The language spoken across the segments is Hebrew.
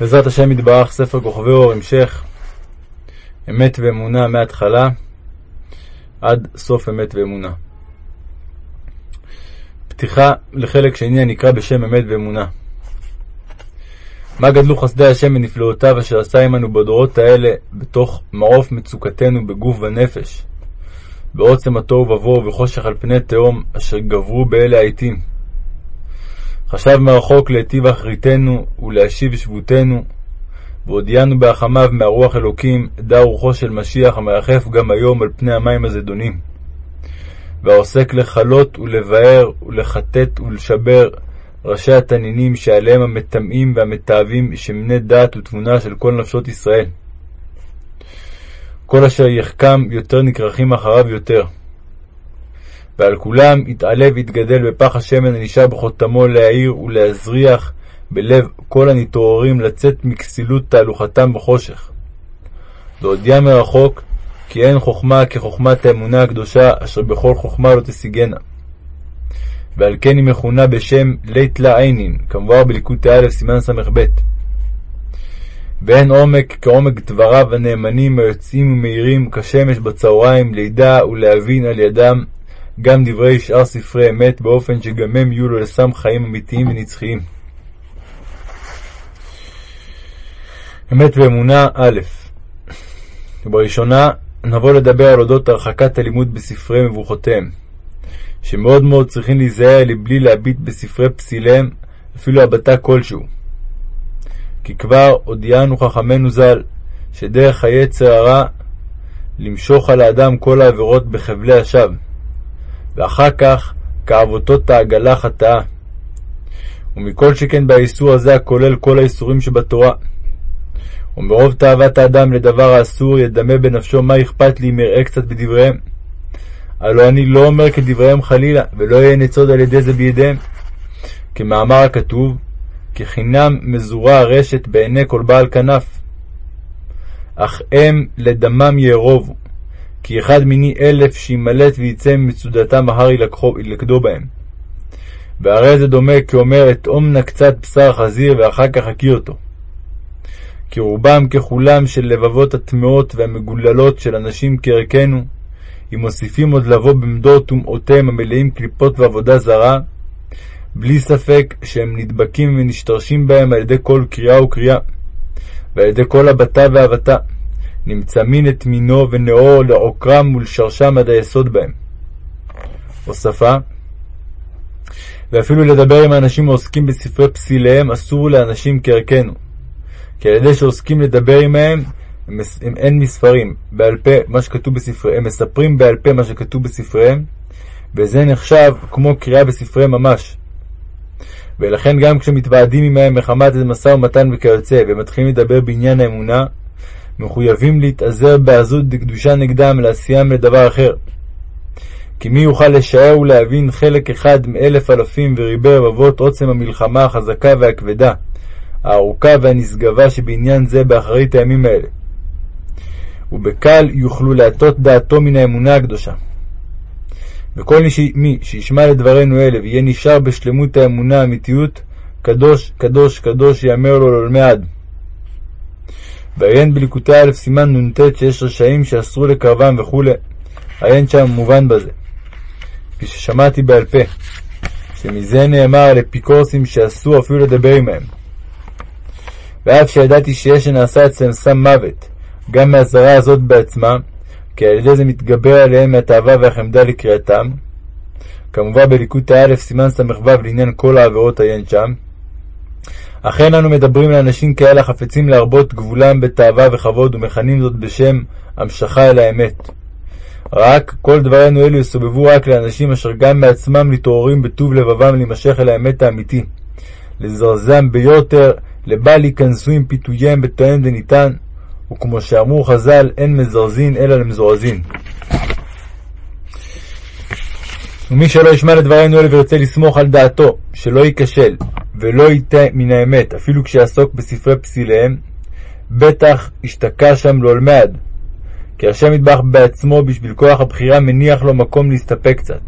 בעזרת השם יתברך, ספר כוכבי אור, המשך אמת ואמונה מההתחלה עד סוף אמת ואמונה. פתיחה לחלק שני הנקרא בשם אמת ואמונה. מה גדלו חסדי השם ונפלאותיו אשר עשה עמנו בדורות האלה בתוך מעוף מצוקתנו בגוף ונפש, בעוצם התוהו ובוהו וחושך על פני תהום אשר גברו באלה העתים. חשב מרחוק להיטיב אחריתנו ולהשיב שבותנו, והודיענו בהחמיו מהרוח אלוקים, דע רוחו של משיח המרחף גם היום על פני המים הזדונים. והעוסק לכלות ולבאר ולחטט ולשבר ראשי התנינים שעליהם המטמאים והמתעבים שמני דעת ותבונה של כל נפשות ישראל. כל אשר יחכם יותר נכרכים אחריו יותר. ועל כולם יתעלה ויתגדל בפח השמן הנשאר בחותמו להאיר ולהזריח בלב כל הנתעוררים לצאת מכסילות תהלוכתם בחושך. להודיע מרחוק כי אין חוכמה כחוכמת האמונה הקדושה אשר בכל חוכמה לא תשיגנה. ועל כן היא מכונה בשם לית לה עינין, כמובן בליקוד א' סימן ס"ב. ואין עומק כעומק דבריו הנאמנים היוצאים ומאירים כשמש בצהריים לידע ולהבין על ידם גם דברי שאר ספרי אמת, באופן שגם הם יהיו לו לסם חיים אמיתיים ונצחיים. אמת ואמונה א' בראשונה נבוא לדבר על אודות הרחקת הלימוד בספרי מבוכותיהם, שמאוד מאוד צריכים להיזהר לבלי להביט בספרי פסיליהם אפילו הבטה כלשהו. כי כבר הודיענו חכמינו ז"ל, שדרך היצר הרע למשוך על האדם כל העבירות בחבלי השווא, ואחר כך כעבותות העגלה חטאה. ומכל שכן באיסור הזה הכולל כל האיסורים שבתורה. ומרוב תאוות האדם לדבר האסור ידמה בנפשו מה אכפת לי אם אראה קצת בדבריהם. הלא אני לא אומר כדבריהם חלילה, ולא יהיה ניצוד על ידי זה בידיהם. כמאמר הכתוב, כי חינם מזורה הרשת בעיני כל בעל כנף. אך הם לדמם יארובו, כי אחד מיני אלף שימלט ויצא ממצודתם ההר ילכדו בהם. והרי זה דומה כאומר אטעום נא קצת בשר חזיר ואחר כך הקיא אותו. כי רובם ככולם של לבבות הטמאות והמגוללות של אנשים כערכנו, אם מוסיפים עוד לבוא במדור טומאותיהם המלאים קליפות ועבודה זרה, בלי ספק שהם נדבקים ונשתרשים בהם על ידי כל קריאה וקריאה, ועל ידי כל הבטה והבטה, נמצא מין את מינו ונאור לעוקרם ולשרשם עד היסוד בהם. הוספה ואפילו לדבר עם האנשים העוסקים בספרי פסיליהם אסור לאנשים כערכנו, כי על ידי שעוסקים לדבר עמהם, הם, הם אין מספרים, בעל פה מה שכתוב בספריהם, הם מספרים בעל פה מה שכתוב בספריהם, וזה נחשב כמו קריאה בספריהם ממש. ולכן גם כשמתוועדים עמהם מחמת איזה משא ומתן וכיוצא, ומתחילים לדבר בעניין האמונה, מחויבים להתאזר בעזות דקדושה נגדם לעשיים לדבר אחר. כי מי יוכל לשער ולהבין חלק אחד מאלף אלפים וריבי רבבות עוצם המלחמה החזקה והכבדה, הארוכה והנשגבה שבעניין זה באחרית הימים האלה. ובקל יוכלו להטות דעתו מן האמונה הקדושה. וכל מי שישמע לדברינו אלה ויהיה נשאר בשלמות האמונה האמיתיות, קדוש, קדוש, קדוש יאמר לו לעולמי עד. ועיין בליקוטי א' סימן נ"ט שיש רשעים שאסרו לקרבם וכו', עיין שם מובן בזה. כפי ששמעתי בעל פה, שמזה נאמר על אפיקורסים שאסור אפילו לדבר עמהם. ואף שידעתי שיש שנעשה אצלם סם מוות, גם מהזרה הזאת בעצמה, כי על ידי זה מתגבר עליהם מהתאווה והחמדה לקריאתם. כמובן בליקוטי א' סימן ס"ו לעניין כל העבירות עיין שם. אכן אנו מדברים לאנשים כאלה החפצים להרבות גבולם בתאווה וכבוד ומכנים זאת בשם המשכה אל האמת. רק כל דברינו אלו יסובבו רק לאנשים אשר גם בעצמם מתעוררים בטוב לבבם להימשך אל האמת האמיתי, לזרזם ביותר, לבל ייכנסו עם פיתוייהם בתואם דניתן, וכמו שאמרו חז"ל, אין מזרזין אלא למזורזין. ומי שלא ישמע לדברינו אלה וירצה לסמוך על דעתו, שלא ייכשל, ולא יטה מן האמת, אפילו כשיעסוק בספרי פסיליהם, בטח ישתקע שם לעולמי עד. כי השם יטבח בעצמו בשביל כוח הבחירה מניח לו מקום להסתפק קצת.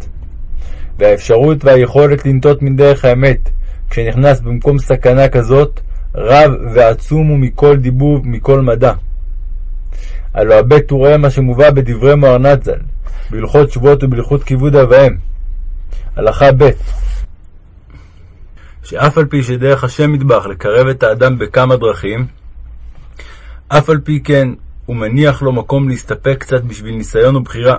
והאפשרות והיכולת לנטות מדרך האמת, כשנכנס במקום סכנה כזאת, רב ועצום הוא מכל דיבוב, מכל מדע. הלא הבט הוא רואה מה שמובא בדברי מוהרנת ז"ל, בהלכות שבועות ובהלכות כיבוד אב ואם. הלכה ב' שאף על פי שדרך השם מטבח לקרב את האדם בכמה דרכים, אף על פי כן הוא מניח לו מקום להסתפק קצת בשביל ניסיון ובחירה.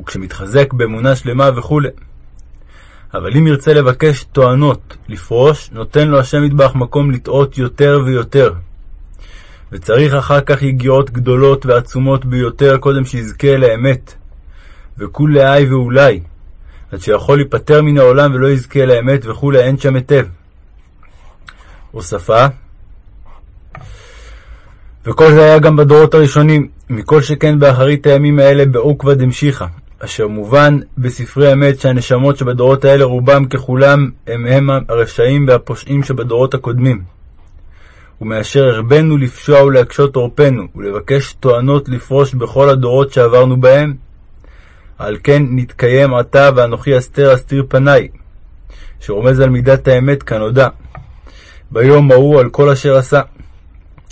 וכשמתחזק באמונה שלמה וכו'. אבל אם ירצה לבקש טוענות לפרוש, נותן לו השם מטבח מקום לטעות יותר ויותר. וצריך אחר כך יגיעות גדולות ועצומות ביותר קודם שיזכה לאמת. וכולי איי ואולי, עד שיכול להיפטר מן העולם ולא יזכה לאמת וכולי אין שם היטב. הוספה וכל זה היה גם בדורות הראשונים, מכל שכן באחרית הימים האלה בעוקבא דמשיחא, אשר מובן בספרי אמת שהנשמות שבדורות האלה רובם ככולם הם הם הרשעים והפושעים שבדורות הקודמים. ומאשר הרבנו לפשוע ולהקשות עורפנו, ולבקש טוענות לפרוש בכל הדורות שעברנו בהם, על כן נתקיים עתה ואנוכי אסתר אסתיר פניי, שרומז על מידת האמת כנודע. ביום ההוא על כל אשר עשה.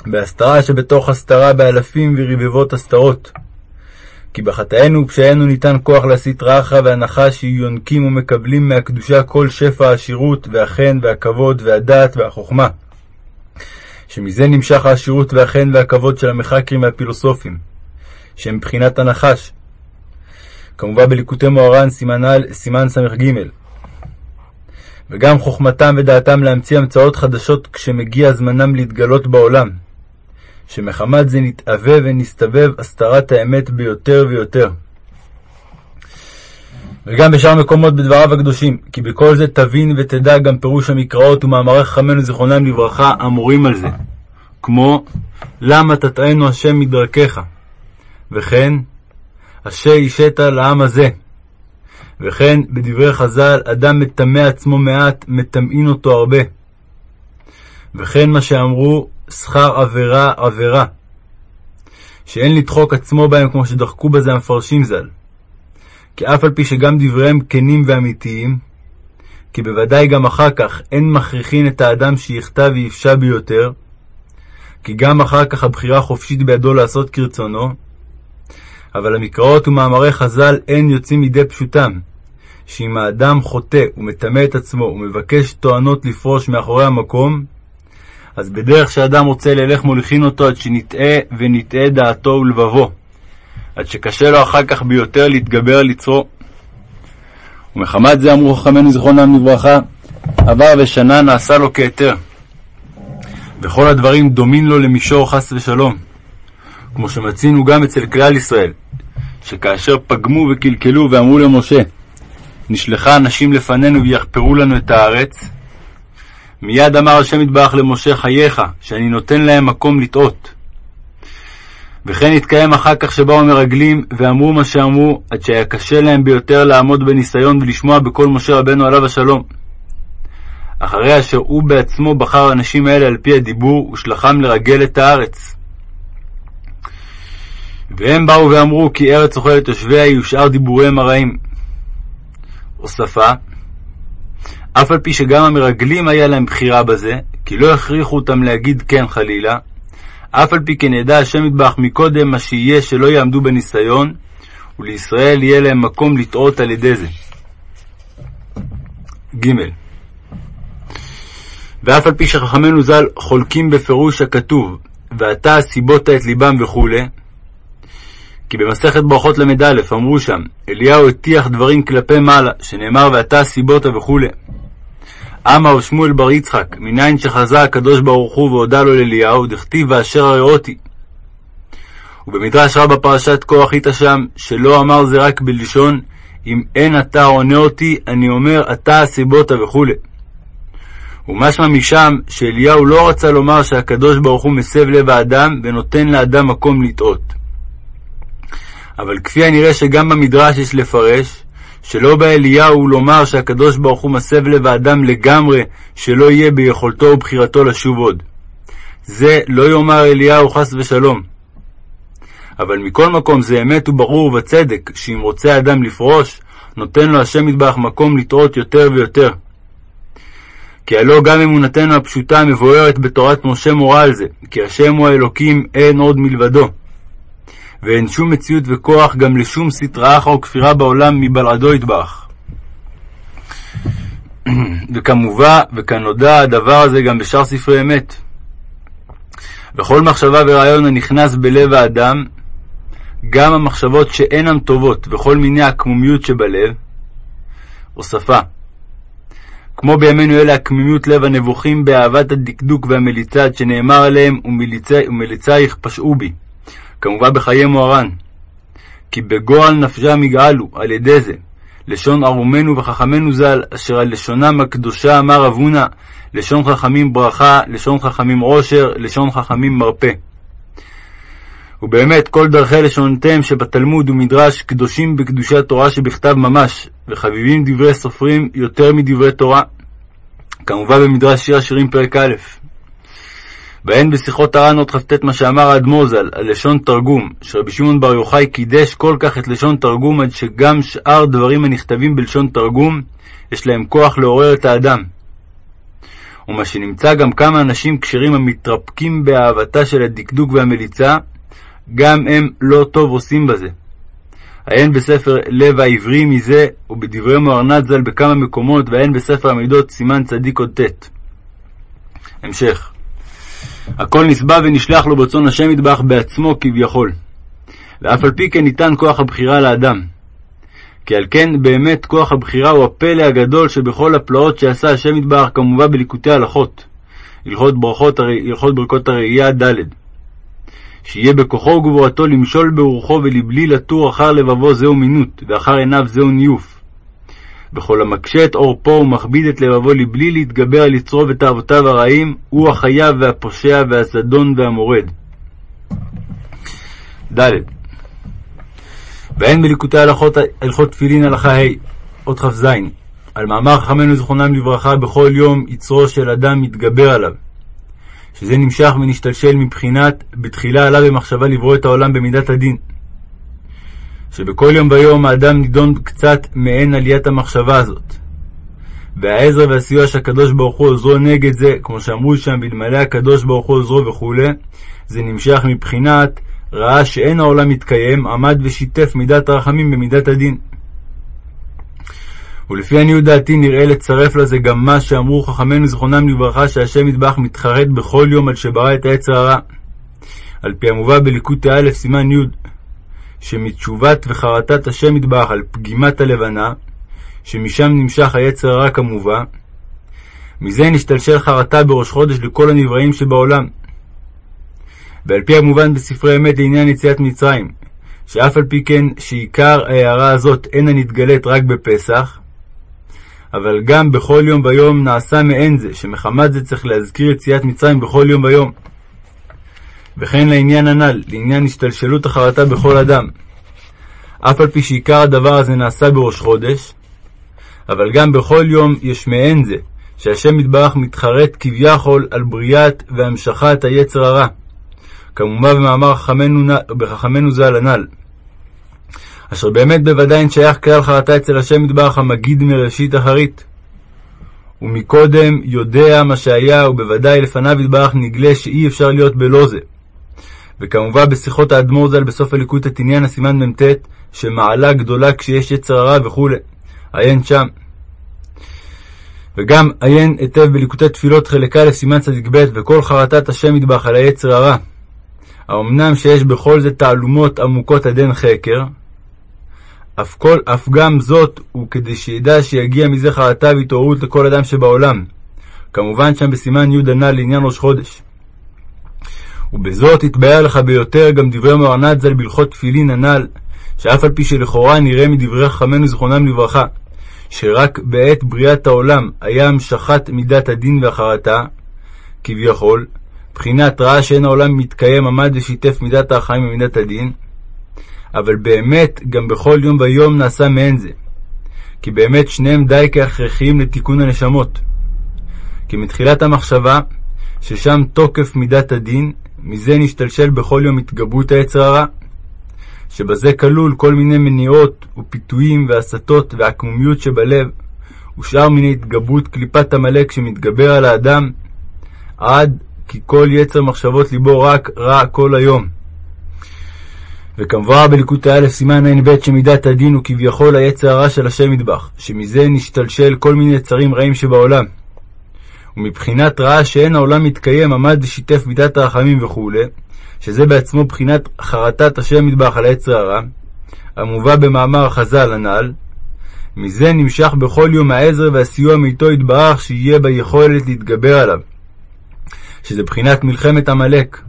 בהסתרה שבתוך הסתרה באלפים ורבבות הסתרות. כי בחטאינו ופשעינו ניתן כוח להסית רחה והנחה שיהיו יונקים ומקבלים מהקדושה כל שפע העשירות והחן והכבוד והדעת והחוכמה. שמזה נמשך העשירות והחן והכבוד של המחקרים והפילוסופים, שהם מבחינת הנחש. כמובן בליקוטי מוהר"ן סימן, ס"ג. וגם חוכמתם ודעתם להמציא המצאות חדשות כשמגיע זמנם להתגלות בעולם. שמחמת זה נתעבה ונסתבב הסתרת האמת ביותר ויותר. וגם בשאר מקומות בדבריו הקדושים, כי בכל זה תבין ותדע גם פירוש המקראות ומאמרי חכמינו זיכרונם לברכה אמורים על זה, כמו למה תטענו השם מדרכך, וכן אשר אישת לעם הזה, וכן בדברי חז"ל אדם מטמא עצמו מעט, מטמאין אותו הרבה, וכן מה שאמרו שכר עבירה עבירה, שאין לדחוק עצמו בהם כמו שדחקו בזה המפרשים ז"ל. כי אף על פי שגם דבריהם כנים ואמיתיים, כי בוודאי גם אחר כך אין מכריחין את האדם שיכתב ויפשע ביותר, כי גם אחר כך הבחירה חופשית בידו לעשות כרצונו, אבל המקראות ומאמרי חז"ל אין יוצאים מידי פשוטם, שאם האדם חוטא ומטמא את עצמו ומבקש טוענות לפרוש מאחורי המקום, אז בדרך שאדם רוצה ללך מוליכין אותו עד שנטעה ונטעה דעתו ולבבו, עד שקשה לו אחר כך ביותר להתגבר על יצרו. ומחמת זה אמרו חכמינו זיכרונם לברכה, עבר ושנה נעשה לו כהיתר. וכל הדברים דומין לו למישור חס ושלום, כמו שמצינו גם אצל כלל ישראל, שכאשר פגמו וקלקלו ואמרו למשה, נשלחה אנשים לפנינו ויחפרו לנו את הארץ, מיד אמר השם יתברך למשה חייך, שאני נותן להם מקום לטעות. וכן התקיים אחר כך שבאו המרגלים ואמרו מה שאמרו, עד שהיה קשה להם ביותר לעמוד בניסיון ולשמוע בקול משה רבנו עליו השלום. אחרי אשר הוא בעצמו בחר האנשים האלה על פי הדיבור, ושלחם לרגל את הארץ. והם באו ואמרו כי ארץ אוכלת יושביה היא ושאר דיבוריהם הרעים. הוספה אף על פי שגם המרגלים היה להם בחירה בזה, כי לא הכריחו אותם להגיד כן חלילה, אף על פי כן ידע השם יתברך מקודם מה שיהיה שלא יעמדו בניסיון, ולישראל יהיה להם מקום לטעות על ידי זה. ג. ואף על פי שחכמינו ז"ל חולקים בפירוש הכתוב, ואתה הסיבות את ליבם וכו', כי במסכת ברכות ל"א אמרו שם, אליהו הטיח דברים כלפי מעלה, שנאמר ואתה הסיבות וכו'. אמר שמואל בר יצחק, מניין שחזה הקדוש ברוך הוא והודה לו לאליהו, דכתיב ואשר הראותי. ובמדרש רבה פרשת כוח איתה שם, שלא אמר זה רק בלשון, אם אין אתה עונה אותי, אני אומר אתה הסיבותה וכו'. ומשמע משם שאליהו לא רצה לומר שהקדוש ברוך הוא מסב לב האדם ונותן לאדם מקום לטעות. אבל כפי הנראה שגם במדרש יש לפרש, שלא בא אליהו לומר שהקדוש ברוך הוא מסב לב האדם לגמרי, שלא יהיה ביכולתו ובחירתו לשוב עוד. זה לא יאמר אליהו חס ושלום. אבל מכל מקום זה אמת וברור ובצדק, שאם רוצה האדם לפרוש, נותן לו השם מטבח מקום לטעות יותר ויותר. כי הלא גם אמונתנו הפשוטה מבוארת בתורת משה מורה על זה, כי השם הוא האלוקים, אין עוד מלבדו. ואין שום מציאות וכוח גם לשום סטרא אחרא או כפירה בעולם מבלעדו יתברך. וכמובן, וכנודע הדבר הזה גם בשאר ספרי אמת. וכל מחשבה ורעיון הנכנס בלב האדם, גם המחשבות שאינן טובות וכל מיני עקמומיות שבלב, הוספה. כמו בימינו אלה עקמימיות לב הנבוכים באהבת הדקדוק והמליצה, עד שנאמר עליהם ומליצייך פשעו בי, כמובן בחיי מוהר"ן. כי בגועל נפשם יגאלו על ידי זה, לשון ערומנו וחכמנו ז"ל, אשר על לשונם הקדושה אמר אבונה, לשון חכמים ברכה, לשון חכמים עושר, לשון חכמים מרפא. ובאמת כל דרכי לשונותיהם שבתלמוד ומדרש קדושים בקדושת תורה שבכתב ממש, וחביבים דברי סופרים יותר מדברי תורה. כמובן במדרש שיר השירים פרק א'. בהן בשיחות הר"ן עוד כ"ט מה שאמר האדמו"ר ז"ל על לשון תרגום, שרבי שמעון בר יוחאי קידש כל כך את לשון תרגום עד שגם שאר דברים הנכתבים בלשון תרגום, יש להם כוח לעורר את האדם. ומה שנמצא גם כמה אנשים כשרים המתרפקים באהבתה של הדקדוק והמליצה, גם הם לא טוב עושים בזה. העין בספר לב העברי מזה, ובדברי מוהרנת ז"ל בכמה מקומות, והעין בספר המידות סימן צדיק עוד ט'. המשך. הכל נסבע ונשלח לו ברצון השם יתברך בעצמו כביכול. ואף על פי כן ניתן כוח הבחירה לאדם. כי על כן באמת כוח הבחירה הוא הפלא הגדול שבכל הפלאות שעשה השם יתברך כמובן בליקוטי הלכות. הלכות ברכות, הלכות ברכות הראייה ד' שיהיה בכוחו וגבורתו למשול ברוחו ולבלי לטור אחר לבבו זהו מינות, ואחר עיניו זהו ניוף. בכל המקשה את עורפו ומכביד את לבבו לבלי להתגבר על יצרו ותאוותיו הרעים, הוא החייב והפושע והזדון והמורד. ד. ואין בליקוטי הלכות הלכות תפילין הלכה ה', אות כ"ז, על מאמר חכמינו זכרונם לברכה בכל יום יצרו של אדם מתגבר עליו. שזה נמשך ונשתלשל מבחינת בתחילה עלה במחשבה לברוא את העולם במידת הדין. שבכל יום ויום האדם נידון קצת מעין עליית המחשבה הזאת. והעזר והסיוע שהקדוש ברוך הוא עוזרו נגד זה, כמו שאמרו שם, ואלמלא הקדוש ברוך הוא עוזרו וכו', זה נמשך מבחינת ראה שאין העולם מתקיים, עמד ושיתף מידת הרחמים במידת הדין. ולפי עניות דעתי נראה לצרף לזה גם מה שאמרו חכמינו זכרונם לברכה שהשם יתברך מתחרט בכל יום על שברא את העץ הרע. על פי המובא בליקוטי א' סימן י' שמתשובת וחרטת השם יתברך על פגימת הלבנה, שמשם נמשך היצר הרע כמובא, מזה נשתלשל חרטה בראש חודש לכל הנבראים שבעולם. ועל פי המובן בספרי אמת לעניין יציאת מצרים, שאף על פי כן שעיקר ההערה הזאת אינה נתגלית רק בפסח, אבל גם בכל יום ויום נעשה מעין זה, שמחמת זה צריך להזכיר יציאת מצרים בכל יום ויום. וכן לעניין הנ"ל, לעניין השתלשלות החרטה בכל אדם. אף על פי שעיקר הדבר הזה נעשה בראש חודש, אבל גם בכל יום יש מעין זה, שהשם יתברך מתחרט כביכול על בריאת והמשכת היצר הרע. כמובן במאמר חכמינו ז"ל הנ"ל. אשר באמת בוודאי אין שייך כלל חרטה אצל השם יתברך המגיד מראשית אחרית. ומקודם יודע מה שהיה, ובוודאי לפניו יתברך נגלה שאי אפשר להיות בלא זה. וכמובן בשיחות האדמו"ר ז"ל בסוף הליקוט עניין הסימן מ"ט, שמעלה גדולה כשיש יצר הרע וכו', עיין שם. וגם עיין היטב בליקוטי תפילות חלק א' סימן צדיק ב' וכל חרטת השם יתברך על היצר הרע. האמנם שיש בכל זה תעלומות עמוקות עד אין חקר, אף, כל, אף גם זאת הוא כדי שידע שיגיע מזה חרטה והתעוררות לכל אדם שבעולם. כמובן שם בסימן י' הנ"ל לעניין ראש חודש. ובזאת יתבהר לך ביותר גם דברי מוהרנת ז"ל בהלכות תפילין הנ"ל, שאף על פי שלכאורה נראה מדברי חכמינו זכרונם לברכה, שרק בעת בריאת העולם היה המשכת מידת הדין והחרטה, כביכול, בחינת ראה שאין העולם מתקיים עמד ושיתף מידת החיים ומידת הדין, אבל באמת גם בכל יום ויום נעשה מעין זה. כי באמת שניהם די כהכרחיים לתיקון הנשמות. כי מתחילת המחשבה, ששם תוקף מידת הדין, מזה נשתלשל בכל יום התגברות היצר הרע, שבזה כלול כל מיני מניעות ופיתויים והסתות ועקמומיות שבלב, ושאר מיני התגברות קליפת עמלק שמתגבר על האדם, עד כי כל יצר מחשבות ליבו רק רע כל היום. וכמבואר בליקוטי א' סימן ע"ב שמידת הדין הוא כביכול היצר הרע של השם מטבח, שמזה נשתלשל כל מיני יצרים רעים שבעולם. ומבחינת רעה שאין העולם מתקיים עמד ושיתף מידת הרחמים וכו', שזה בעצמו בחינת חרטת השם מטבח על היצר הרע, המובא במאמר החז"ל הנ"ל, מזה נמשך בכל יום העזר והסיוע מאיתו יתברך שיהיה ביכולת להתגבר עליו, שזה בחינת מלחמת עמלק,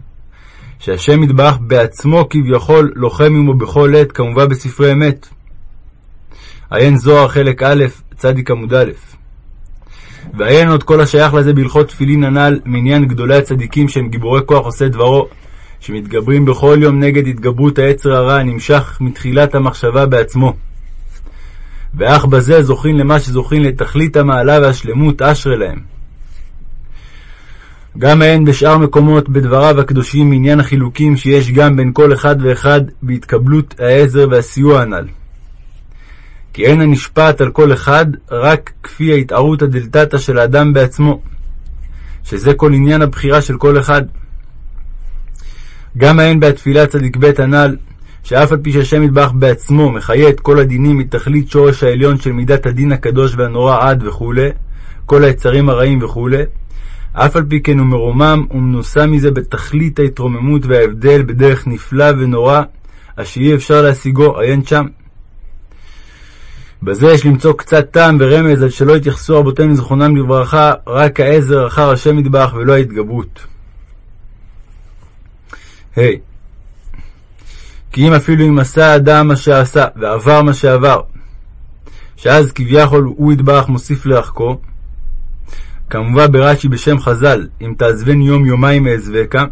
שהשם יתברך בעצמו כביכול לוחם עמו בכל עת, כמובן בספרי אמת. עיין זוהר חלק א', צדיק עמוד א'. ועיין עוד כל השייך לזה בהלכות תפילין הנ"ל, מעניין גדולי הצדיקים שהם גיבורי כוח עושה דברו, שמתגברים בכל יום נגד התגברות היצר הרע הנמשך מתחילת המחשבה בעצמו. ואך בזה זוכין למה שזוכין לתכלית המעלה והשלמות אשרי להם. גם אין בשאר מקומות בדבריו הקדושים מעניין החילוקים שיש גם בין כל אחד ואחד בהתקבלות העזר והסיוע הנ"ל. כי אין הנשפט על כל אחד רק כפי ההתערות הדלתתא של האדם בעצמו, שזה כל עניין הבחירה של כל אחד. גם האין בהתפילה צדיק ב' הנ"ל, שאף על פי שהשם יתברך בעצמו מחיה את כל הדינים מתכלית שורש העליון של מידת הדין הקדוש והנורא עד וכו', כל היצרים הרעים וכו', אף על פי כן הוא מרומם ומנוסה מזה בתכלית ההתרוממות וההבדל בדרך נפלא ונורא, אשר אי אפשר להשיגו, עיין שם. בזה יש למצוא קצת טעם ורמז על שלא התייחסו רבותינו זכרונם לברכה רק העזר אחר השם יתברך ולא ההתגברות. ה. Hey. כי אם אפילו אם עשה האדם מה שעשה ועבר מה שעבר, שאז כביכול הוא יתברך מוסיף לרחקו, כמובן ברש"י בשם חז"ל, אם תעזבני יום יומיים אעזבקה.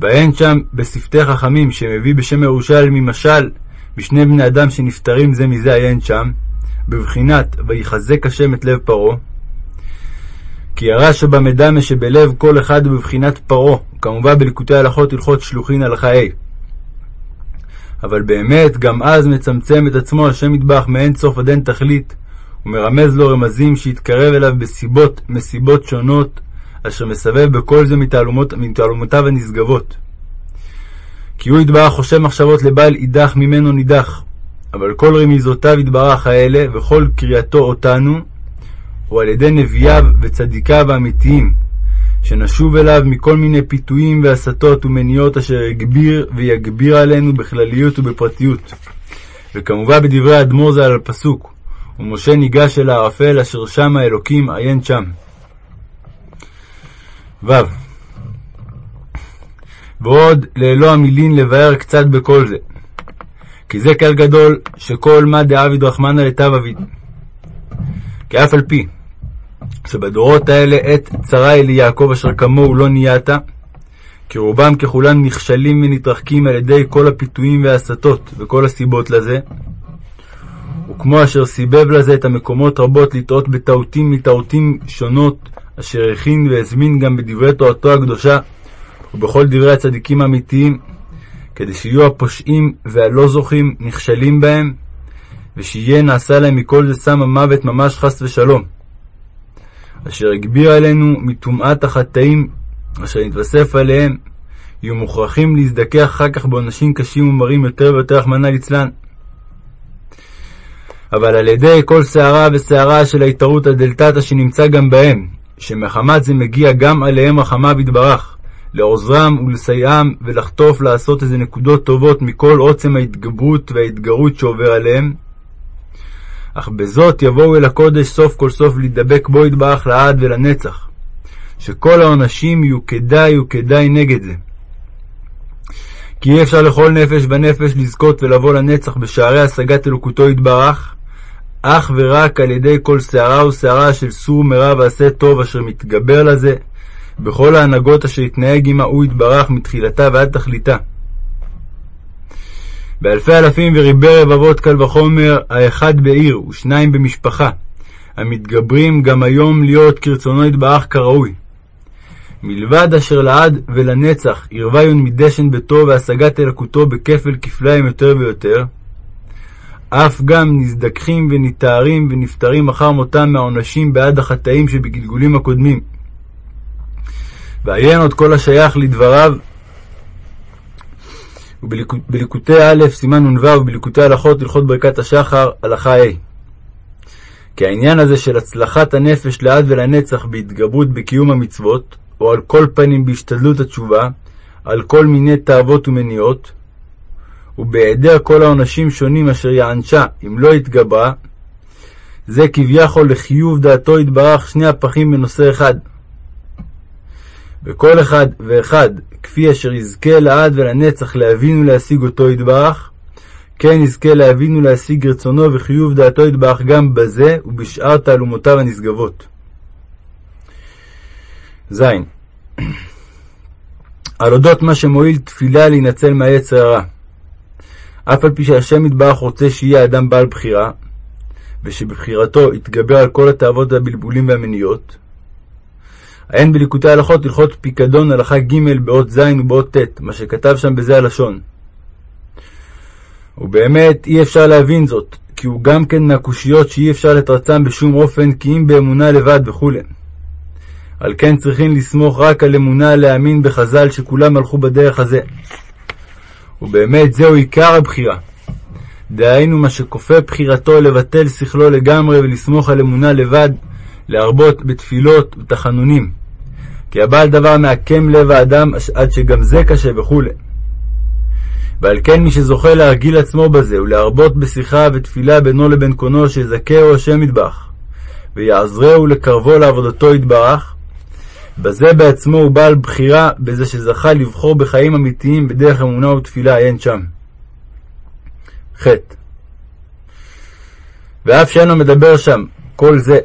ואין שם בשפתי חכמים שמביא בשם ירושלמי משל בשני בני אדם שנפטרים זה מזה עיין שם, בבחינת ויחזק השם את לב פרעה. כי הרע שבמדמה שבלב כל אחד בבחינת פרעה, כמובן בליקוטי הלכות הלכות שלוחין הלכה ה'. אבל באמת גם אז מצמצם את עצמו השם מטבח מאין סוף עד אין תכלית, ומרמז לו רמזים שיתקרב אליו בסיבות מסיבות שונות, אשר מסבב בכל זה מתעלומות, מתעלומותיו הנשגבות. כי הוא יתברך חושב מחשבות לבל יידח ממנו נידח, אבל כל רמיזותיו יתברך האלה, וכל קריאתו אותנו, הוא על ידי נביאיו וצדיקיו האמיתיים, שנשוב אליו מכל מיני פיתויים והסתות ומניעות אשר יגביר ויגביר עלינו בכלליות ובפרטיות. וכמובן בדברי האדמו"ר זה על הפסוק, ומשה ניגש אל הערפל אשר שם האלוקים עיין שם. ו. ועוד לאלוה המילין לבאר קצת בכל זה. כי זה קהל גדול שכל מה דעביד רחמנא לטב אביד. כי אף על פי שבדורות האלה עת צרה אלי יעקב אשר כמוהו לא נהייתה, כי רובם ככולם נכשלים ונתרחקים על ידי כל הפיתויים וההסתות וכל הסיבות לזה, וכמו אשר סיבב לזה את המקומות רבות לטעות בטעותים מטעותים שונות, אשר הכין והזמין גם בדברי תורתו הקדושה, ובכל דברי הצדיקים האמיתיים, כדי שיהיו הפושעים והלא זוכים נכשלים בהם, ושיהיה נעשה להם מכל זה סם המוות ממש חס ושלום. אשר הגביר עלינו מטומאת החטאים, אשר נתווסף עליהם, יהיו מוכרחים להזדכך אחר כך בעונשים קשים ומרים יותר ויותר, רחמנא ליצלן. אבל על ידי כל שערה ושערה של ההתערות הדלתתא שנמצא גם בהם, שמחמת זה מגיע גם עליהם רחמיו יתברך, לעוזרם ולסייעם ולחטוף לעשות איזה נקודות טובות מכל עוצם ההתגברות וההתגרות שעובר עליהם, אך בזאת יבואו אל הקודש סוף כל סוף להידבק בו יתברך לעד ולנצח, שכל העונשים יהיו כדאי וכדאי נגד זה. כי אי אפשר לכל נפש ונפש לזכות ולבוא לנצח בשערי השגת אלוקותו יתברך, אך ורק על ידי כל שערה ושערה של סור מרע ועשה טוב אשר מתגבר לזה, בכל ההנהגות אשר יתנהג עמה הוא יתברך מתחילתה ועד תכליתה. באלפי אלפים וריבי רבבות קל וחומר, האחד בעיר ושניים במשפחה, המתגברים גם היום להיות כרצונו יתברך כראוי. מלבד אשר לעד ולנצח ירוויון מדשן ביתו והשגת אלוקותו בכפל כפליים יותר ויותר, אף גם נזדככים ונתארים ונפטרים אחר מותם מהעונשים בעד החטאים שבגלגולים הקודמים. ועיין עוד כל השייך לדבריו ובליקוטי א', סימן נ"ו, ובליקוטי הלכות, הלכות ברכת השחר, הלכה ה'. כי העניין הזה של הצלחת הנפש לעד ולנצח בהתגברות בקיום המצוות, או על כל פנים בהשתדלות התשובה, על כל מיני תאוות ומניעות, ובהיעדר כל העונשים שונים אשר יענשה אם לא התגברה, זה כביכול לחיוב דעתו יתברך שני הפכים בנושא אחד. וכל אחד ואחד, כפי אשר יזכה לעד ולנצח להבין ולהשיג אותו יתברך, כן יזכה להבין ולהשיג רצונו וחיוב דעתו יתברך גם בזה ובשאר תעלומותיו הנשגבות. ז. על אודות מה שמועיל תפילה להינצל מהיצר הרע. אף על פי שהשם יתברך רוצה שיהיה אדם בעל בחירה, ושבבחירתו יתגבר על כל התאוות והבלבולים והמניעות, עיין בליקוטי הלכות הלכות פיקדון הלכה ג' באות ז' ובאות ט', מה שכתב שם בזה הלשון. ובאמת אי אפשר להבין זאת, כי הוא גם כן מהקושיות שאי אפשר לתרצם בשום אופן, כי אם באמונה לבד וכו'. על כן צריכים לסמוך רק על אמונה להאמין בחז"ל שכולם הלכו בדרך הזה. ובאמת זהו עיקר הבחירה. דהיינו מה שכופה בחירתו לבטל שכלו לגמרי ולסמוך על אמונה לבד, להרבות בתפילות ותחנונים. כי הבעל דבר מעקם לב האדם עד שגם זה קשה וכו'. ועל כן מי שזוכה להרגיל עצמו בזה ולהרבות בשיחה ותפילה בינו לבין קונו שיזכהו השם ידבח, ויעזרהו לקרבו לעבודתו יתברך, בזה בעצמו הוא בעל בחירה בזה שזכה לבחור בחיים אמיתיים בדרך אמונה ותפילה אין שם. ח. ואף שאינו מדבר שם כל זה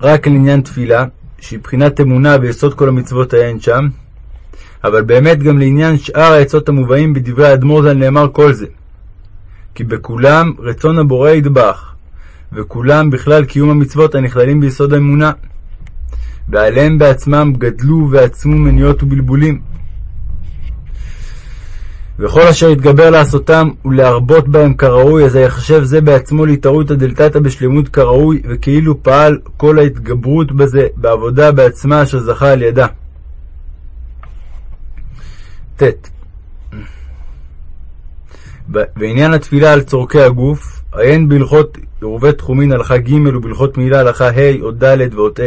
רק לעניין תפילה, שהיא בחינת אמונה ויסוד כל המצוות העין שם, אבל באמת גם לעניין שאר העצות המובאים בדברי האדמו"ר ז"ל נאמר כל זה. כי בכולם רצון הבורא ידבח, וכולם בכלל קיום המצוות הנכללים ביסוד האמונה. ועליהם בעצמם גדלו ועצמו מניעות ובלבולים. וכל אשר יתגבר לעשותם ולהרבות בהם כראוי, אז היחשב זה בעצמו להתערותא דלתתא בשלמות כראוי, וכאילו פעל כל ההתגברות בזה בעבודה בעצמה אשר זכה על ידה. ט. בעניין התפילה על צורכי הגוף, עיין בהלכות עירובי תחומין הלכה ג' ובהלכות מילה הלכה ה' או ד' ואות ה'.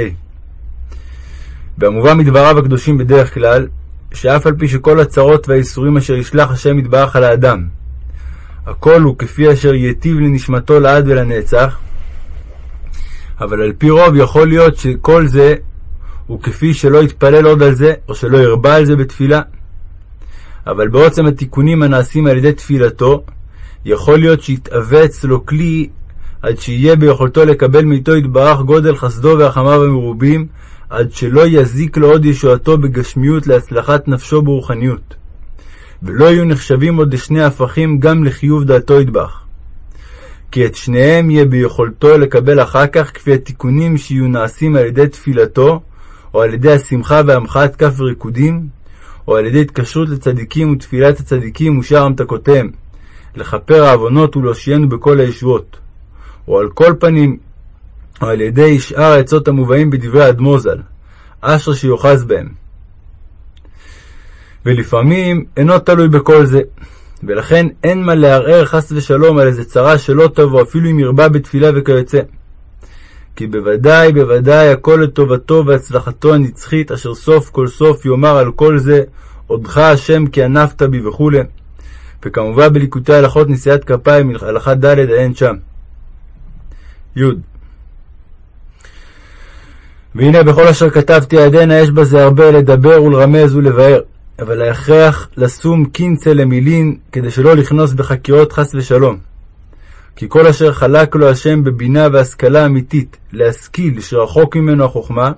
והמובא מדבריו הקדושים בדרך כלל, שאף על פי שכל הצרות והאיסורים אשר ישלח השם יתברך על האדם, הכל הוא כפי אשר ייטיב לנשמתו לעד ולנצח, אבל על פי רוב יכול להיות שכל זה הוא כפי שלא יתפלל עוד על זה, או שלא ירבה על זה בתפילה. אבל בעוצם התיקונים הנעשים על ידי תפילתו, יכול להיות שיתאבץ לו כלי עד שיהיה ביכולתו לקבל מאיתו יתברך גודל חסדו והחמיו המרובים, עד שלא יזיק לו עוד ישועתו בגשמיות להצלחת נפשו ברוחניות. ולא יהיו נחשבים עוד לשני הפכים גם לחיוב דעתו ידבח. כי את שניהם יהיה ביכולתו לקבל אחר כך כפי התיקונים שיהיו נעשים על ידי תפילתו, או על ידי השמחה והמחאת כף וריקודים, או על ידי התקשרות לצדיקים ותפילת הצדיקים ושאר המתקותיהם, לכפר העוונות ולהושיענו בכל הישועות. או על כל פנים או על ידי שאר העצות המובאים בדברי האדמו"ר ז"ל, אשר שיוחז בהם. ולפעמים אינו תלוי בכל זה, ולכן אין מה לערער חס ושלום על איזה צרה שלא תבוא אפילו אם ירבה בתפילה וכיוצא. כי בוודאי בוודאי הכל לטובתו והצלחתו הנצחית, אשר סוף כל סוף יאמר על כל זה, עודך השם כי ענפת בי וכו'. וכמובן בליקוטי הלכות נשיאת כפיים, הלכה ד' עיין שם. י. והנה בכל אשר כתבתי עדנה יש בזה הרבה לדבר ולרמז ולבאר, אבל ההכרח לשום קינצה למילין, כדי שלא לכנוס בחקירות חס ושלום. כי כל אשר חלק לו השם בבינה והשכלה אמיתית, להשכיל שרחוק ממנו החוכמה,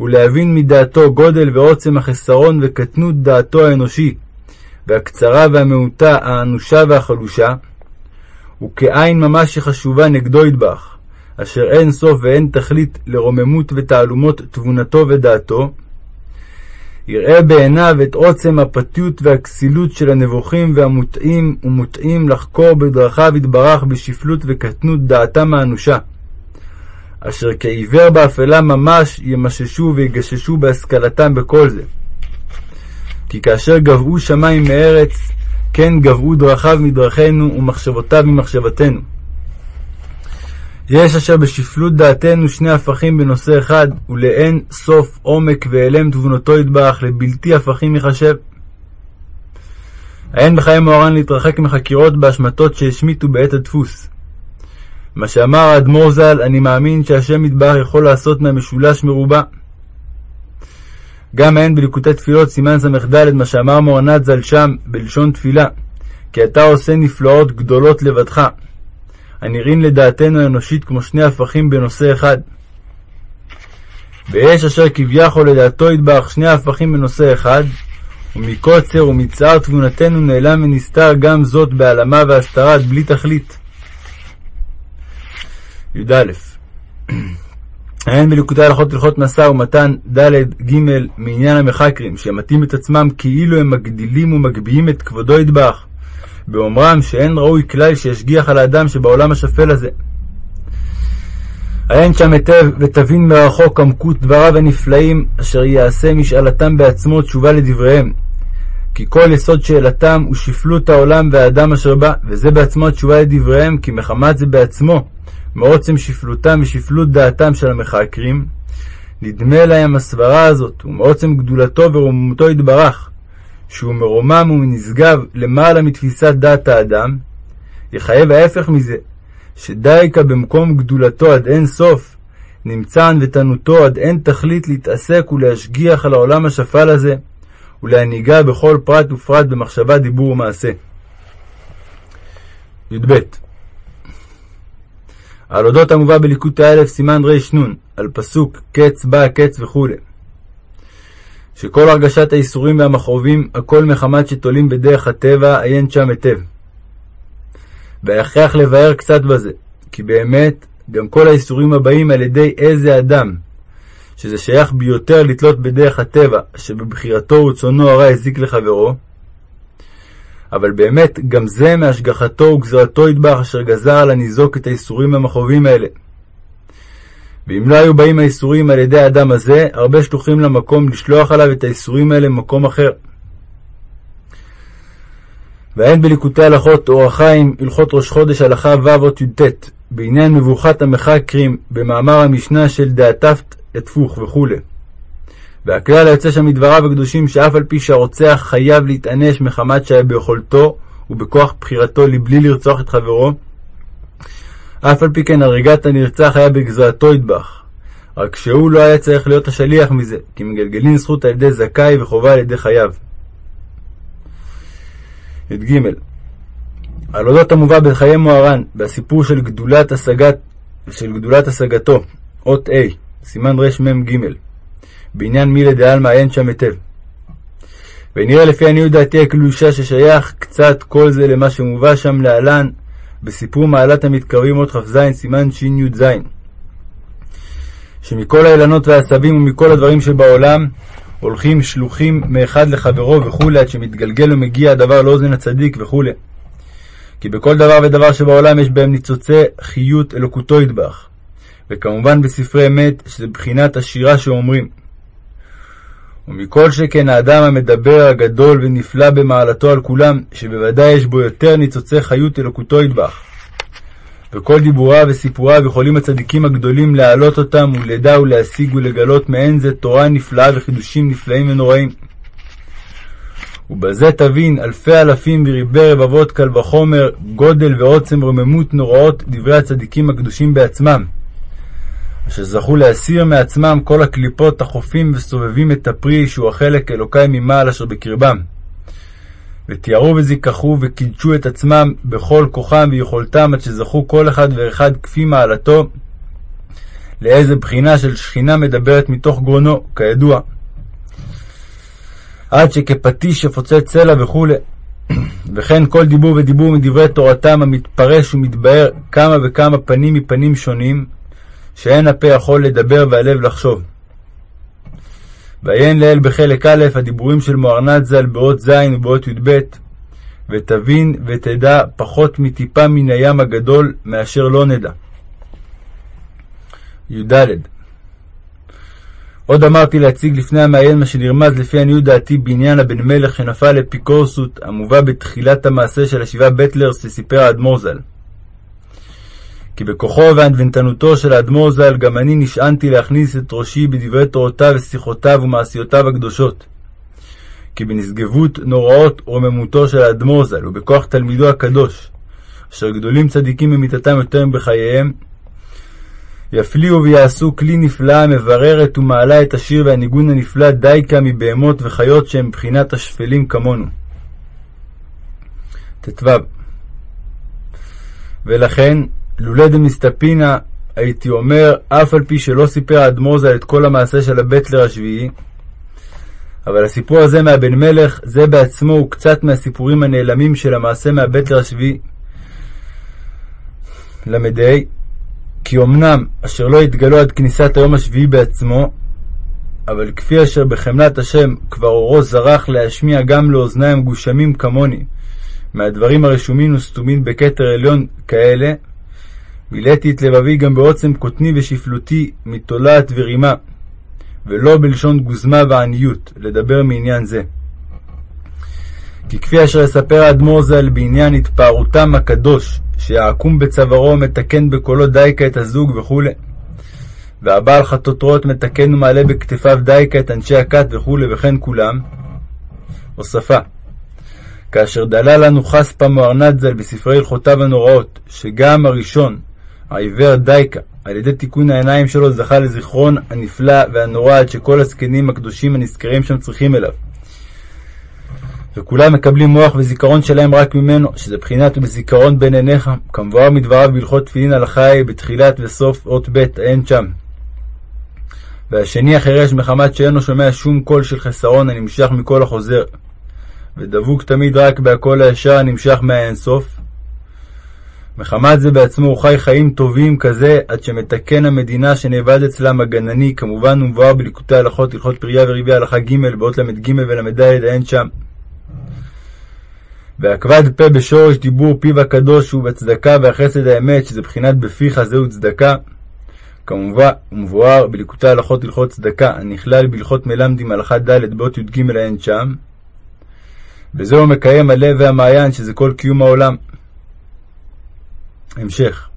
ולהבין מדעתו גודל ועוצם החסרון וקטנות דעתו האנושי, והקצרה והמעוטה, האנושה והחלושה, וכעין ממש שחשובה נגדו ידבח. אשר אין סוף ואין תכלית לרוממות ותעלומות תבונתו ודעתו, יראה בעיניו את עוצם הפתיות והכסילות של הנבוכים והמוטעים ומוטעים לחקור בדרכיו יתברך בשפלות וקטנות דעתם האנושה. אשר כעיוור באפלה ממש ימששו ויגששו בהשכלתם בכל זה. כי כאשר גבעו שמים מארץ, כן גבעו דרכיו מדרכינו ומחשבותיו ממחשבתנו. יש אשר בשפלות דעתנו שני הפכים בנושא אחד, ולאין סוף עומק והעלם תבונתו ידבח, לבלתי הפכים יחשב. האין בחיי מוהר"ן להתרחק מחקירות בהשמטות שהשמיטו בעת הדפוס. מה שאמר האדמו"ר ז"ל, אני מאמין שהשם ידבח יכול לעשות מהמשולש מרובע. גם אין בליקוטי תפילות סימן ס"ד מה שאמר מורנת ז"ל שם בלשון תפילה, כי אתה עושה נפלאות גדולות לבדך. הנראים לדעתנו האנושית כמו שני הפכים בנושא אחד. ויש אשר כביכול לדעתו ידבח שני הפכים בנושא אחד, ומקוצר ומצער תבונתנו נעלם ונסתר גם זאת בהעלמה והסתרת בלי תכלית. י"א אין בליקוטי הלכות הלכות משא ומתן ד' ג' מעניין המחקרים, שמטים את עצמם כאילו הם מגדילים ומגביהים את כבודו ידבח, באומרם שאין ראוי כלל שישגיח על האדם שבעולם השפל הזה. עיין שם היטב ותבין מרחוק עמקות דבריו הנפלאים, אשר יעשה משאלתם בעצמו תשובה לדבריהם. כי כל יסוד שאלתם הוא שפלות העולם והאדם אשר בא, וזה בעצמו התשובה לדבריהם, כי מחמת זה בעצמו, מעוצם שפלותם ושפלות דעתם של המחקרים, נדמה להם הסברה הזאת, ומעוצם גדולתו ורוממותו יתברך, שהוא מרומם ונשגב למעלה מתפיסת דעת האדם, יחייב ההפך מזה, שדייקה במקום גדולתו עד אין סוף, נמצא ענוותנותו עד אין תכלית להתעסק ולהשגיח על העולם השפל הזה, ולהנהיגה בכל פרט ופרט במחשבה, דיבור ומעשה. י"ב על אודות המובא בליקוטי א' סימן רנ, על פסוק קץ בא הקץ וכו'. שכל הרגשת האיסורים והמכאובים, הכל מחמת שתולים בדרך הטבע, עיין שם היטב. והכרח לבאר קצת בזה, כי באמת, גם כל האיסורים הבאים על ידי איזה אדם, שזה שייך ביותר לתלות בדרך הטבע, שבבחירתו ורצונו הרע הזיק לחברו, אבל באמת, גם זה מהשגחתו וגזרתו ידבח, אשר גזר על הניזוק את האיסורים והמכאובים האלה. ואם לא היו באים האיסורים על ידי האדם הזה, הרבה שלוחים למקום לשלוח עליו את האיסורים האלה ממקום אחר. ואין בליקוטי הלכות אור החיים, הלכות ראש חודש הלכה ו' אות י"ט, בעניין מבוכת המחקרים, במאמר המשנה של דעתפת אתפוך וכו'. והכלל היוצא שם מדבריו הקדושים, שאף על פי שהרוצח חייב להתענש מחמת שהיה ביכולתו ובכוח בחירתו לבלי לרצוח את חברו, אף על פי כן הריגת הנרצח היה בגזרתו ידבח. רק שהוא לא היה צריך להיות השליח מזה, כי מגלגלין זכות על ידי זכאי וחובה על ידי חייו. י"ג על אודות המובא בחיי מוהר"ן, והסיפור של גדולת, השגת, של גדולת השגתו, אות A, סימן רמ"ג, בעניין מילי דעלמא עיין שם היטב. ונראה לפי עניות דעתי הקלושה ששייך קצת כל זה למה שמובא שם להלן, בסיפור מעלת המתקרבים עוד כ"ז, סימן שי"ז, שמכל האילנות והעשבים ומכל הדברים שבעולם הולכים שלוחים מאחד לחברו וכולי, עד שמתגלגל ומגיע הדבר לאוזן הצדיק וכולי. כי בכל דבר ודבר שבעולם יש בהם ניצוצי חיות אלוקותו ידבח. וכמובן בספרי אמת, שזה בחינת השירה שאומרים. ומכל שכן האדם המדבר הגדול ונפלא במעלתו על כולם, שבוודאי יש בו יותר ניצוצי חיות אלוקותו ידבח. וכל דיבוריו וסיפוריו יכולים הצדיקים הגדולים להעלות אותם ולדע ולהשיג ולגלות מעין זה תורה נפלאה וחידושים נפלאים ונוראים. ובזה תבין אלפי אלפים וריבי רבבות קל וחומר, גודל ועוצם רוממות נוראות דברי הצדיקים הקדושים בעצמם, אשר זכו להסיר מעצמם כל הקליפות החופים וסובבים את הפרי שהוא החלק אלוקי ממעל אשר בקרבם. ותיארו וזיככו וקידשו את עצמם בכל כוחם ויכולתם עד שזכו כל אחד ואחד כפי מעלתו לאיזה בחינה של שכינה מדברת מתוך גרונו, כידוע. עד שכפטיש שפוצץ סלע וכו'. וכן כל דיבור ודיבור מדברי תורתם המתפרש ומתבהר כמה וכמה פנים מפנים שונים, שאין הפה יכול לדבר והלב לחשוב. ועיין לעיל בחלק א' הדיבורים של מוהרנת ז"ל באות ז' ובאות י"ב, ותבין ותדע פחות מטיפה מן הים הגדול מאשר לא נדע. י"ד עוד אמרתי להציג לפני המעיין מה שנרמז לפי עניות דעתי בעניין הבן מלך שנפל לאפיקורסות המובא בתחילת המעשה של השבעה בטלרס שסיפר האדמו"ר ז"ל. כי בכוחו וענוונתנותו של האדמו"ר ז"ל גם אני נשענתי להכניס את ראשי בדברי תורותיו ושיחותיו ומעשיותיו הקדושות. כי בנשגבות נוראות רוממותו של האדמו"ר ז"ל ובכוח תלמידו הקדוש, אשר גדולים צדיקים במיתתם יותר מבחייהם, יפליאו ויעשו כלי נפלא המבררת ומעלה את השיר והניגון הנפלא דייקה מבהמות וחיות שהם מבחינת השפלים כמונו. ט"ו ולכן, לולא דמסתפינא, הייתי אומר, אף על פי שלא סיפר האדמו"ר ז"ל את כל המעשה של הבטלר השביעי, אבל הסיפור הזה מהבן מלך, זה בעצמו הוא קצת מהסיפורים הנעלמים של המעשה מהבטלר השביעי. ל"ה כי אמנם אשר לא התגלו עד כניסת היום השביעי בעצמו, אבל כפי אשר בחמלת השם כבר אורו זרח להשמיע גם לאוזניים גושמים כמוני, מהדברים הרשומים וסתומים בכתר עליון כאלה, מילאתי את לבבי גם בעוצם קוטני ושפלותי מתולעת ורימה, ולא בלשון גוזמה ועניות, לדבר מעניין זה. כי כפי אשר יספר האדמו"ר ז"ל בעניין התפארותם הקדוש, שיעקום בצווארו מתקן בקולו דייקה את הזוג וכו', והבעל חטוטרות מתקן ומעלה בכתפיו דייקה את אנשי הכת וכו', וכן כולם. הוספה כאשר דלה לנו חספא מוארנת ז"ל בספרי הלכותיו הנוראות, שגם הראשון, העיוור דייקה, על ידי תיקון העיניים שלו זכה לזיכרון הנפלא והנורא עד שכל הזקנים הקדושים הנזכרים שם צריכים אליו. וכולם מקבלים מוח וזיכרון שלהם רק ממנו, שזה בחינת בזיכרון בין עיניך, כמבואר מדבריו בהלכות תפילין הלכה היא בתחילת וסוף אות ב' אין שם. והשני החירש מחמת שאינו שומע שום קול של חסרון הנמשך מקול החוזר, ודבוק תמיד רק בהקול הישר הנמשך מהאינסוף. מחמת זה בעצמו הוא חי חיים טובים כזה, עד שמתקן המדינה שנאבד אצלם הגנני, כמובן הוא מבואר בליקוטי הלכות, הלכות פריה וריבי הלכה ג' באות ל"ג ול"ד אין שם. ועקבד פה בשורש דיבור פיו הקדוש הוא בצדקה והחסד האמת, שזה בחינת בפיך זהו צדקה. כמובן, הוא מבואר בליקוטי הלכות הלכות צדקה, הנכלל בהלכות מלמדים הלכה ד' באות י"ג אין שם. וזהו מקיים הלב והמעיין, שזה כל קיום העולם. המשך.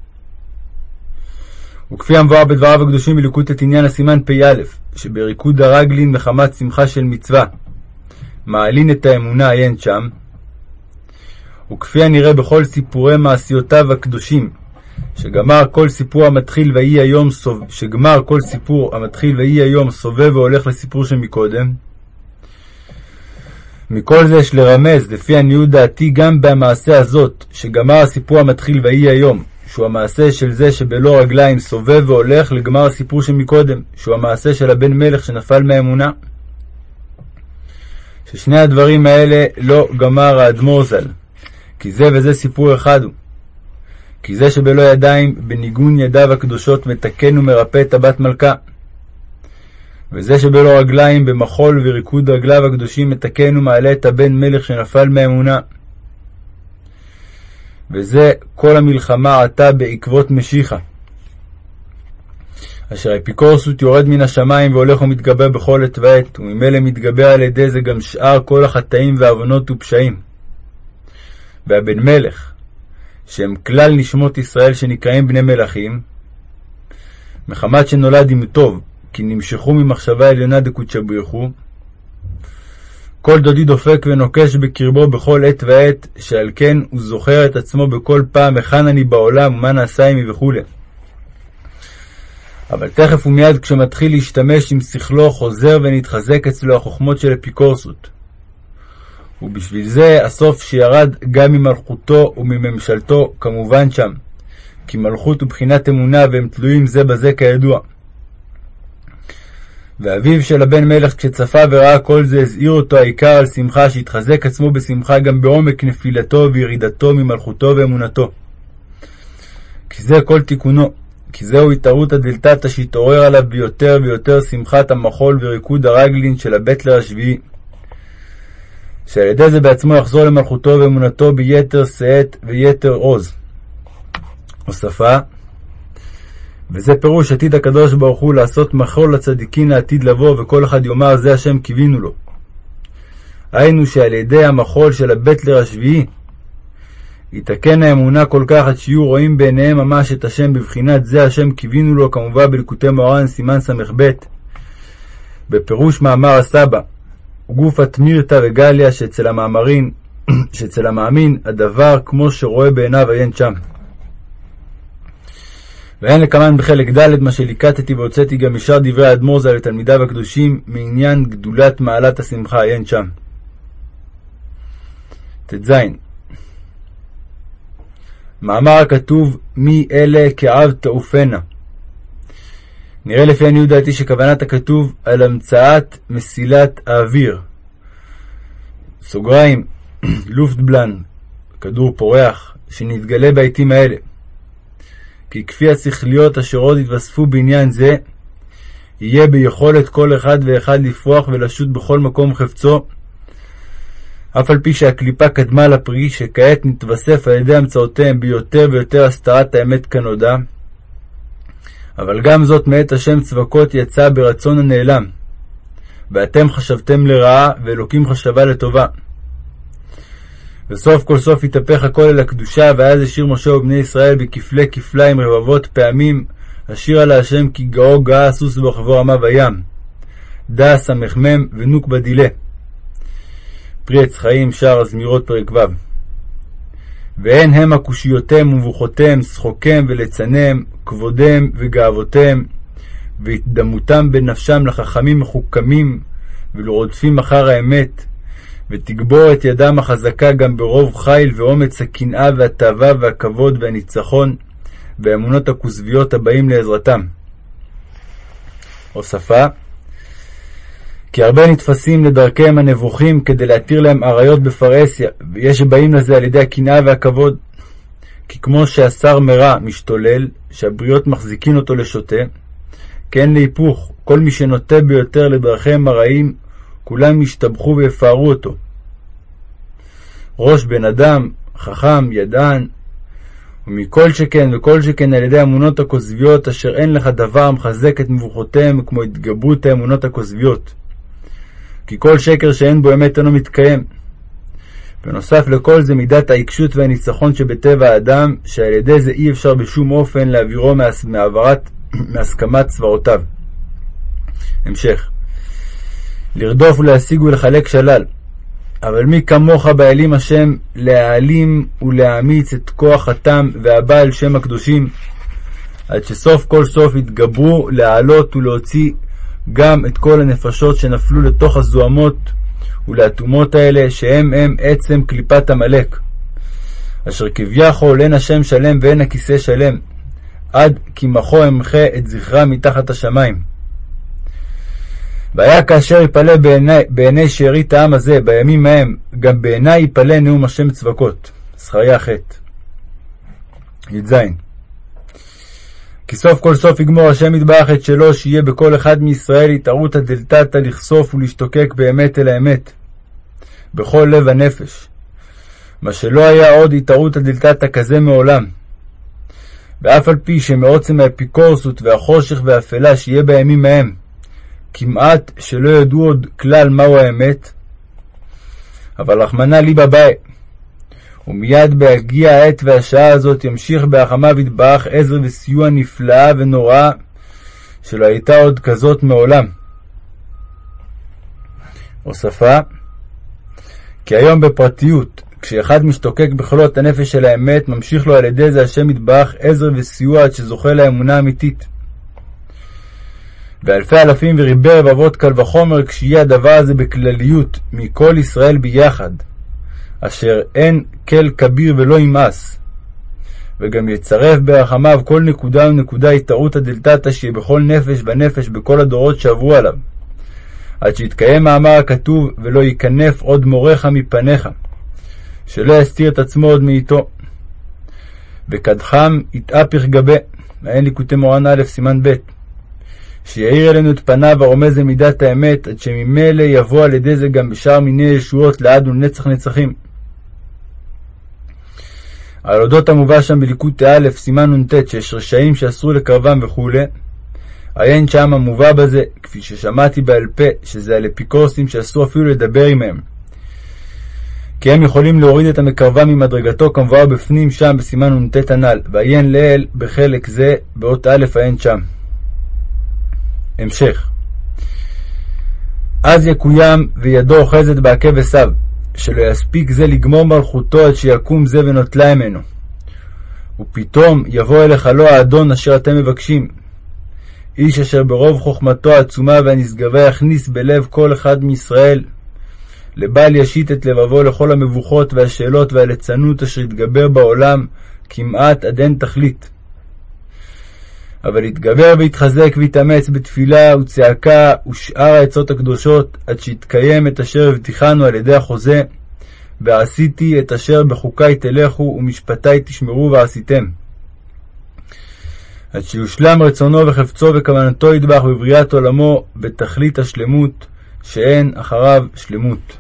וכפי המבואר בדבריו הקדושים בליקוט עניין הסימן פ"א, שבריקוד הרגלין מחמת שמחה של מצווה, מעלין את האמונה עיין שם, וכפי הנראה בכל סיפורי מעשיותיו הקדושים, שגמר כל סיפור המתחיל ויהי היום סוב... שגמר כל סיפור המתחיל ויהי היום סובב והולך לסיפור שמקודם. מכל זה יש לרמז, לפי עניות דעתי, גם במעשה הזאת, שגמר הסיפור המתחיל ויהי היום, שהוא המעשה של זה שבלא רגליים סובב והולך לגמר הסיפור שמקודם, שהוא המעשה של הבן מלך שנפל מהאמונה. ששני הדברים האלה לא גמר האדמו"ר ז"ל, כי זה וזה סיפור אחד הוא. כי זה שבלא ידיים, בניגון ידיו הקדושות, מתקן ומרפא את הבת מלכה. וזה שבלא רגליים, במחול וריקוד רגליו הקדושים, מתקן ומעלה את הבן מלך שנפל מאמונה. וזה כל המלחמה עתה בעקבות משיחה. אשר האפיקורסות יורד מן השמיים והולך ומתגבר בכל עת ועת, וממילא מתגבר על ידי זה גם שאר כל החטאים ועוונות ופשעים. והבן מלך, שהם כלל נשמות ישראל שנקראים בני מלכים, מחמת שנולד עם טוב, כי נמשכו ממחשבה עליונה דקודשא בריחו, כל דודי דופק ונוקש בקרבו בכל עת ועת, שעל כן הוא זוכר את עצמו בכל פעם היכן אני בעולם ומה נעשה עמי וכו'. אבל תכף ומיד כשמתחיל להשתמש עם שכלו חוזר ונתחזק אצלו החוכמות של אפיקורסות. ובשביל זה הסוף שירד גם ממלכותו ומממשלתו כמובן שם, כי מלכות ובחינת אמונה והם תלויים זה בזה כידוע. ואביו של הבן מלך כשצפה וראה כל זה הזהיר אותו העיקר על שמחה שהתחזק עצמו בשמחה גם בעומק נפילתו וירידתו ממלכותו ואמונתו. כי זה כל תיקונו, כי זהו התערותא דלתתא שהתעורר עליו ביותר ויותר שמחת המחול וריקוד הרגלין של הבטלר השביעי. שעל ידי זה בעצמו יחזור למלכותו ואמונתו ביתר שאת ויתר עוז. הוספה וזה פירוש עתיד הקדוש ברוך הוא לעשות מחול לצדיקים לעתיד לבוא, וכל אחד יאמר זה השם קיווינו לו. היינו שעל ידי המחול של הבטלר השביעי, יתקן האמונה כל כך עד שיהיו רואים בעיניהם ממש את השם בבחינת זה השם קיווינו לו, כמובן בליקוטי מאורן סימן ס"ב, בפירוש מאמר הסבא, גופא תמירתא וגליה שאצל המאמרין, שאצל המאמין הדבר כמו שרואה בעיניו עיין שם. ואין לקמן בחלק ד' מה שליקטתי והוצאתי גם משאר דברי האדמו"ר ז"ל לתלמידיו הקדושים מעניין גדולת מעלת השמחה, עיין שם. ט"ז מאמר הכתוב מי אלה כעב תעופנה נראה לפי עניות דעתי שכוונת הכתוב על המצאת מסילת האוויר. סוגריים, לופטבלן, כדור פורח, שנתגלה בעתים האלה. כי כפי השכליות אשר עוד יתווספו בעניין זה, יהיה ביכולת כל אחד ואחד לפרוח ולשוט בכל מקום חפצו, אף על פי שהקליפה קדמה לפרי, שכעת נתווסף על ידי המצאותיהם ביותר ויותר הסתרת האמת כנודע, אבל גם זאת מאת השם צבקות יצאה ברצון הנעלם, ואתם חשבתם לרעה, ואלוקים חשבה לטובה. וסוף כל סוף התהפך הכל אל הקדושה, ואז השיר משה ובני ישראל בכפלי כפליים רבבות פעמים, השיר על השם כי גאו גאה סוס ברחבו רמה בים. דא סמ"ם ונוקבה דילה. פרי עץ חיים, שער הזמירות, פרק ו'. והן הם הקושיותיהם ומבוכותיהם, שחוקיהם וליצניהם, כבודיהם וגאוותיהם, והתדמותם בנפשם לחכמים מחוכמים, ולרודפים אחר האמת, ותגבור את ידם החזקה גם ברוב חיל ואומץ הקנאה והתאווה והכבוד והניצחון, והאמונות הכוזביות הבאים לעזרתם. הוספה כי הרבה נתפסים לדרכיהם הנבוכים כדי להתיר להם אריות בפרהסיה, ויש שבאים לזה על ידי הקנאה והכבוד. כי כמו שהשר מרע משתולל, שהבריות מחזיקין אותו לשוטה, כן להיפוך, כל מי שנוטה ביותר לדרכיהם הרעים, כולם ישתבחו ויפארו אותו. ראש בן אדם, חכם, ידען, ומכל שכן וכל שכן על ידי האמונות הכוזביות, אשר אין לך דבר המחזק את מבוכותיהם כמו התגברות האמונות הכוזביות. כי כל שקר שאין בו אמת אינו מתקיים. בנוסף לכל זה מידת העיקשות והניצחון שבטבע האדם, שעל ידי זה אי אפשר בשום אופן להעבירו מהעברת, מהסכמת צבאותיו. המשך לרדוף ולהשיג ולחלק שלל. אבל מי כמוך באלים השם להעלים ולהאמיץ את כוח התם והבעל שם הקדושים, עד שסוף כל סוף יתגברו להעלות ולהוציא גם את כל הנפשות שנפלו לתוך הזוהמות ולאטומות האלה, שהם הם עצם קליפת עמלק, אשר כביכול אין השם שלם ואין הכיסא שלם, עד כי מחו אמחה את זכרם מתחת השמיים. והיה כאשר יפלא בעיני, בעיני שארית העם הזה בימים ההם, גם בעיני יפלא נאום השם צבקות. זכריה ח' י"ז כי סוף כל סוף יגמור השם יתברך את שלו, שיהיה בכל אחד מישראל התערותא דלתתא לחשוף ולהשתוקק באמת אל האמת, בכל לב הנפש. מה שלא היה עוד התערותא דלתתא כזה מעולם. ואף על פי שמעוצם האפיקורסות והחושך והאפלה שיהיה בימים ההם, כמעט שלא ידעו עוד כלל מהו האמת, אבל רחמנא ליבא באי, ומיד בהגיע העת והשעה הזאת ימשיך בהחמיו יתברך עזר וסיוע נפלאה ונוראה, שלא הייתה עוד כזאת מעולם. הוספה כי היום בפרטיות, כשאחד משתוקק בכלות הנפש של האמת, ממשיך לו על ידי זה השם יתברך עזר וסיוע עד שזוכה לאמונה אמיתית. ואלפי אלפים וריבי רבבות קל וחומר כשיהיה הדבר הזה בכלליות מכל ישראל ביחד, אשר אין כל כביר ולא ימאס. וגם יצרף ברחמיו כל נקודה ונקודה התערותא דלתתא שיהיה בכל נפש ונפש בכל הדורות שעברו עליו, עד שיתקיים מאמר הכתוב ולא ייכנף עוד מורך מפניך, שלא יסתיר את עצמו עוד מאיתו. וכדחם יתהפך גבה, מעיין ליקוטי מורן א', סימן ב', שיאיר אלינו את פניו הרומז למידת האמת, עד שממילא יבוא על ידי זה גם בשאר מיני ישועות לעד ולנצח נצחים. על אודות המובא שם בליקוטי א', סימן נ"ט, שיש רשעים שאסרו לקרבם וכו', עיין שם המובא בזה, כפי ששמעתי בעל פה, שזה על אפיקורסים שאסור אפילו לדבר עמהם. כי הם יכולים להוריד את המקרבם ממדרגתו כמבואר בפנים שם בסימן נ"ט הנ"ל, ועיין לעיל בחלק זה באות א' עיין שם. המשך אז יקוים וידו אוחזת בעקב עשיו, שלא יספיק זה לגמור מלכותו עד שיקום זה ונוטלה ממנו. ופתאום יבוא אליך לא האדון אשר אתם מבקשים. איש אשר ברוב חוכמתו העצומה והנשגבה יכניס בלב כל אחד מישראל, לבל ישית את לבבו לכל המבוכות והשאלות והליצנות אשר יתגבר בעולם כמעט עד אין תכלית. אבל יתגבר ויתחזק ויתאמץ בתפילה וצעקה ושאר העצות הקדושות, עד שיתקיים את אשר הבטיחנו על ידי החוזה, ועשיתי את אשר בחוקי תלכו ומשפטי תשמרו ועשיתם. עד שיושלם רצונו וחפצו וכוונתו ידבח בבריאת עולמו בתכלית השלמות, שאין אחריו שלמות.